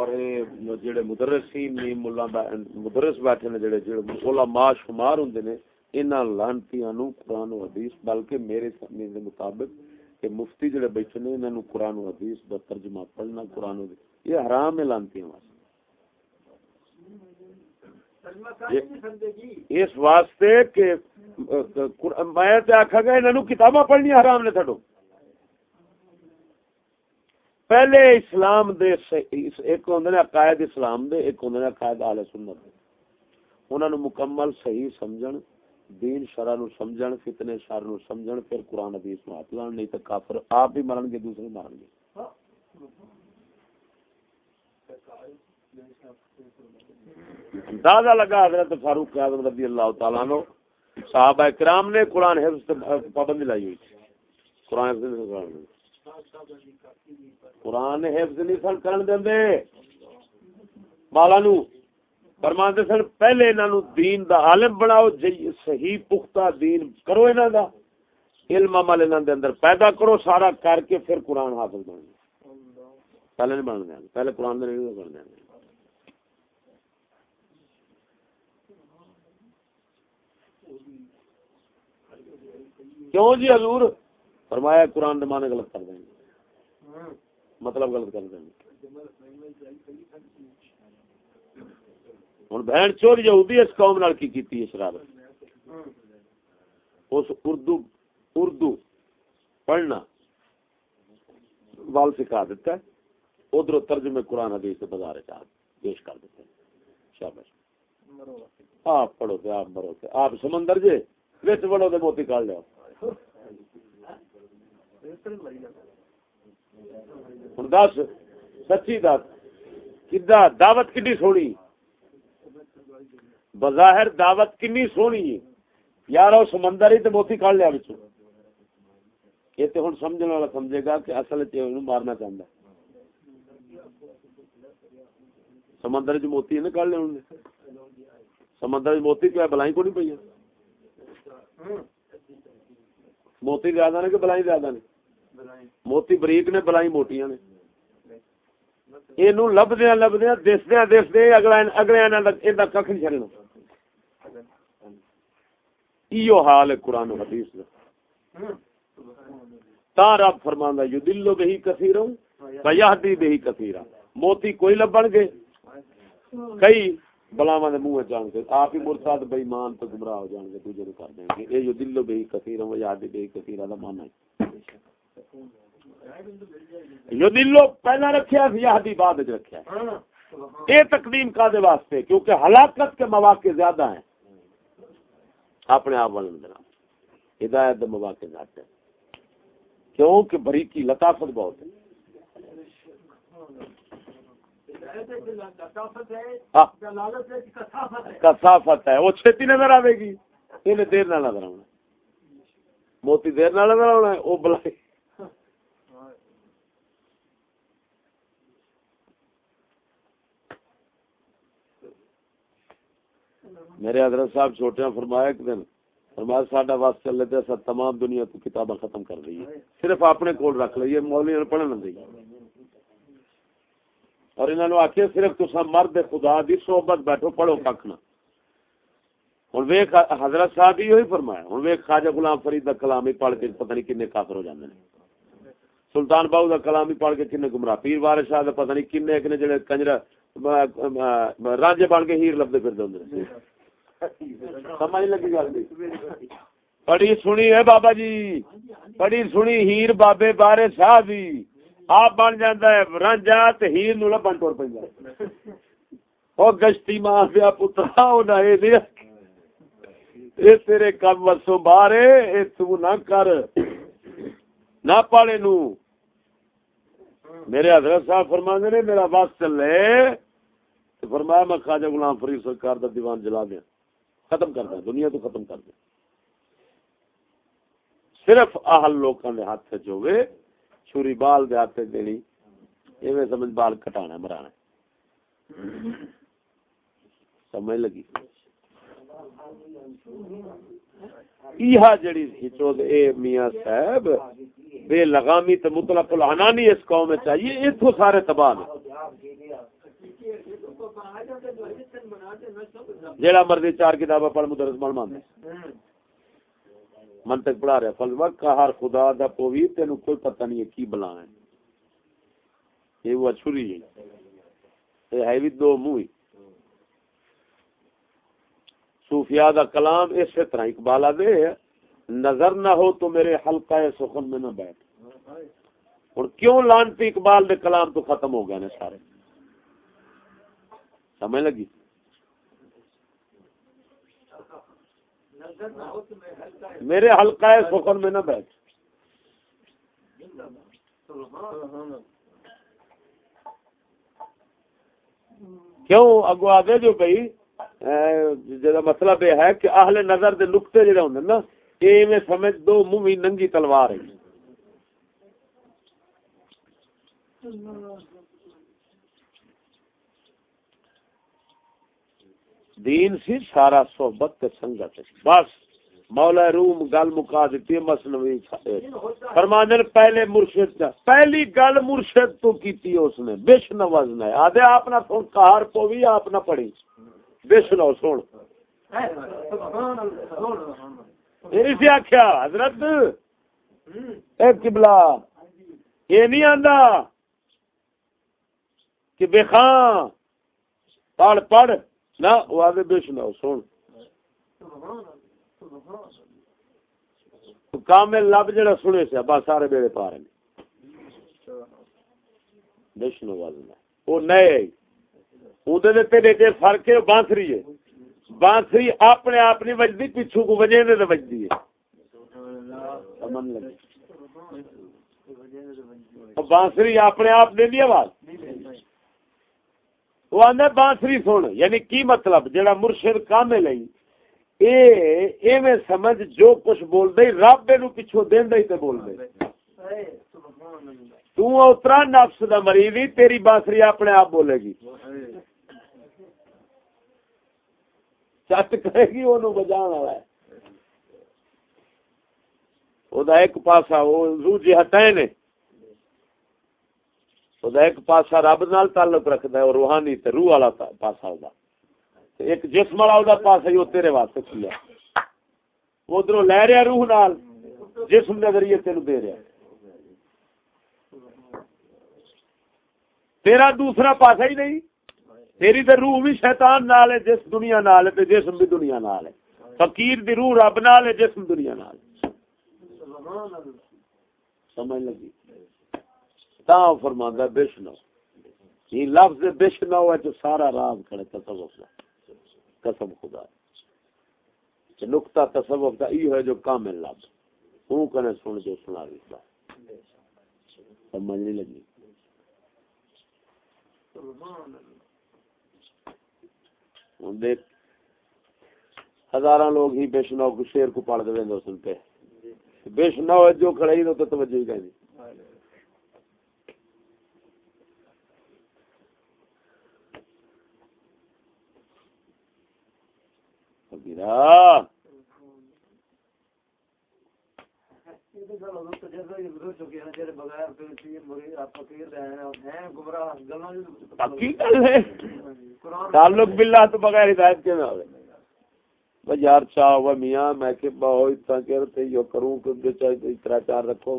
اور جڑے مدرسین نے مولا مدرس بیٹھے نے جڑے جڑے علماء شمار ہوندے نے انہاں لانتیاں نو قرآن و حدیث بلکہ میرے سمجھ دے مطابق کہ مفتی جڑے بیٹھے نے انہاں نو قرآن و حدیث دا ترجمہ پڑھنا قرآن و یہ حرام ہے لانتیاں واسطے۔ اس واسطے کہ میں تے آکھا گا انہاں نو کتاباں پڑھنی حرام نے تھڈو پہلے اسلام دے ایک ہوندے نے عقائد اسلام دے، ایک ہوندے نے عقائد اہل سنت دے۔ انہاں نو مکمل صحیح سمجھن، دین شرع نو سمجھن، فتنے شر نو سمجھن، پھر قرآن حدیث نو ہاتھ لان نہیں تے کافر آپ بھی مرن گے، دوسرے مرن گے۔ اندازہ لگا حضرت فاروق اعظم رضی اللہ تعالیٰ عنہ، صحابہ کرام نے قرآن حفظ پابندی لائی ہوئی تھی۔ قرآن حفظ قرآن حفظ قرآن حفظ نہیں سن کرن دیں دے مالا نو فرمان دے سن، پہلے انہاں نو دین دا عالم بناؤ جی صحیح پختہ دین کرو انہاں دا۔ علم عمل انہاں دے اندر پیدا کرو، سارا کر کے پھر قرآن حافظ بن پہلے نہیں بن دیں پہلے قرآن دے نہیں بن دیں کیوں جی حضور؟ فرمایا قرآن دے معنی غلط کر دیں گے۔ مطلب غلط کر دیں گے۔ ہوں بہن چور یہودی اس قوم نال کی کیتی ہے شرارت؟ اس اردو اردو پڑھنا وال سکھا دیتا ہے۔ ادھر ترجمے قرآن حدیث سے بازار پیش کر دیتے ہیں شابش۔ آپ پڑھو تے آپ مرو تے۔ آپ سمندر جے وچ بڑھو تے موتی کال لیا۔ ہوں دس، سچی دس۔ کدا دعوت کنی سونی؟ بظاہر دعوت کنی سونی؟ یار وہ سمندر ہی تو موتی کھڑ لیا بچوں یہ تو ہوں سمجھنے والا سمجھے گا کہ اصل مارنا چاہتا سمندر چ موتی ہے نا کھڑ لیا سمندر چ موتی کیا بلائی کو نہیں پہ موتی زیادہ نے کہ بلائی زیادہ نے؟ موتی بریک نے بلائی موٹیاں نے یہ لبدیا لبدیا دسدیا دسدے اگلا اگلے کھ نہیں چلنا ایو حال ہے قرآن حدیث کا تا رب فرماندا یو دلو بہی کثیروں بیہدی بہی کثیرا موتی کوئی لبن گے کئی بلاواں دے منہ جان کے آپ ہی مرتد بے ایمان تو گمراہ ہو جان گے دوجے کو کر دیں گے اے یو دلو بہی کثیروں بیہدی بہی کثیرا دا معنی ہے جو دلو پہلا رکھیا سی بعد رکھیا یہ تقدیم کا دے واسطے کیونکہ ہلاکت کے مواقع زیادہ ہیں۔ اپنے آپ والے ہدایت دے مواقع زیادہ ہیں۔ کیوں کہ بریکی لطافت بہت ہے۔ کسافت ہے۔ وہ چھتی نظر آئے گی۔ انہیں دیر نہ نظر آنا موتی دیر نہ نظر آنا ہے۔ وہ بلائی میرے حضرت صاحب چھوٹے فرمایا ایک دن، فرمایا ساڈا واس چلے تے اسا تمام دنیا تو کتاباں ختم کر دی صرف اپنے کول رکھ لئیے مولوی نے پڑھن دی اور انہاں نو آکھے صرف تساں مرد خدا دی صحبت بیٹھو، پڑھو ککھ نہ۔ ہن ویکھ، حضرت صاحب ہی ہوئی فرمایا، ہن ویکھ، خواجہ غلام فرید دا کلام ہی پڑھ کے پتہ نہیں کنے کافر ہو جاندے نے۔ سلطان باو دا کلام ہی پڑھ کے کنے گمراہ، پیر وارث شاہ دا پتہ نہیں کنے کنے جڑے کنجر راجے بن کے ہیر لبدے پھردے ہوندے سمجھ لگی گل بڑی سنی ہے بابا جی۔ بڑی سنی ہیر بابے بارے شاہ دی۔ آپ بن جانا ہے رانجا تے ہیر نو لبن ٹور پہ وہ گشتی ماں پیا پترا یہ تیرے کم وسو بارے، اے تو نہ کر۔ نہ پالے نو۔ میرے حضرت صاحب فرما نے، میرا بس چلے فرمایا، میں خواجہ غلام فرید سرکار دا دیوان جلا دیا۔ ختم کر دیں دنیا تو ختم کر دیں صرف اہل لوکاں دے ہاتھ چ ہوے چھری بال دے ہاتھ دینی ایویں سمجھ بال کٹانا مرانا سمجھ لگی؟ ایہا جڑی ہچو اے میاں صاحب، بے لگامی تے مطلق العنانی اس قوم میں چاہیے ایتھوں سارے تباہ نے۔ جیڑا مرضی چار کتابیں پڑھ، مدرس بن مان من پڑھا رہا فلوا کہار خدا دا پوی تینو کوئی پتہ نہیں ہے کی بلا ہے یہ وہ چھری ہے یہ ہے بھی دو منہ صوفیاء دا کلام اس طرح اقبال دے نظر نہ ہو تو میرے حلقہ سخن میں نہ بیٹھ۔ اور کیوں لانتی اقبال دے کلام تو ختم ہو گئے نا سارے؟ سمجھ لگی؟ میرے حلقہ سخن میں نہ بیٹھ۔ کیوں؟ اگو آدھے جو بھائی جا مطلب یہ ہے کہ اہل نظر دے نقطے جڑے ہوں نا یہ میں سمجھ دو، منہ ننگی تلوار ہے۔ دین سی سارا صحبت تے سنگت بس، مولا روم گل مکا دیتی مسنوی فرمانے پہلے مرشد کا پہلی گل مرشد تو کیتی اس نے۔ بش نوازنا ہے۔ آدھے آپ نہ سن کہار پو بھی آپ نہ پڑھی۔ بش نو سن۔ میری سے آخیا حضرت، اے قبلہ، یہ نہیں آندا کہ بے خان پڑھ پڑھ۔ نہ وہ آگے بے سناؤ سن۔ کامل لب جڑا سنے سے، بس سارے بیڑے پا رہے بشنو وزن وہ نئے۔ تیرے کے فرق ہے بانسری ہے۔ بانسری اپنے آپ نہیں بجتی پچھو کو وجہ بجتی ہے۔ بانسری اپنے آپ دے دی آواز۔ وہ آدھے بانسری سن یعنی کی مطلب؟ جہاں مرشد کام لئی اے میں سمجھ جو کچھ بول دے رب نو پچھو دین دے تے بول دے تو اترا نفس دا مریضی تیری بانسری اپنے آپ بولے گی۔ چٹ کرے گی وہ بجان والا ہے۔ وہ ایک پاسا، وہ رو جہتیں جی نے۔ ایک پاسا رب نال تعلق رکھتا ہے اور روحانی تے روح والا پاسا ہوگا ایک جسم والا پاسا ہی تیرے واسطے کیا ادھر لے رہا روح نال، جسم کے ذریعے تین دے رہا تیرا دوسرا پاسا ہی نہیں، تیری تو روح بھی شیطان نال ہے، جس دنیا نال ہے جسم بھی دنیا نال ہے۔ فقیر دی روح رب نال ہے، جسم دنیا نال ہے۔ سمجھ لگی؟ تا فرماندا بشنو یہ لفظ بشنو ہے جو سارا راز کھڑے تصوف کا قسم خدا نقطہ تصوف کا یہ ہے جو کامل لفظ۔ ہوں کنے سن جو سنا دیتا سمجھ نہیں لگی۔ دیکھ۔ ہزارہ لوگ ہی بشنو کو شیر کو پڑھ دے دو سنتے بشنو جو کھڑے ہی تو توجہ ہی کہیں گرا تعلق باللہ تو بغیر ہدایت کے نہ یار چاہ میاں میں کہ بہت کروں کہ چار رکھو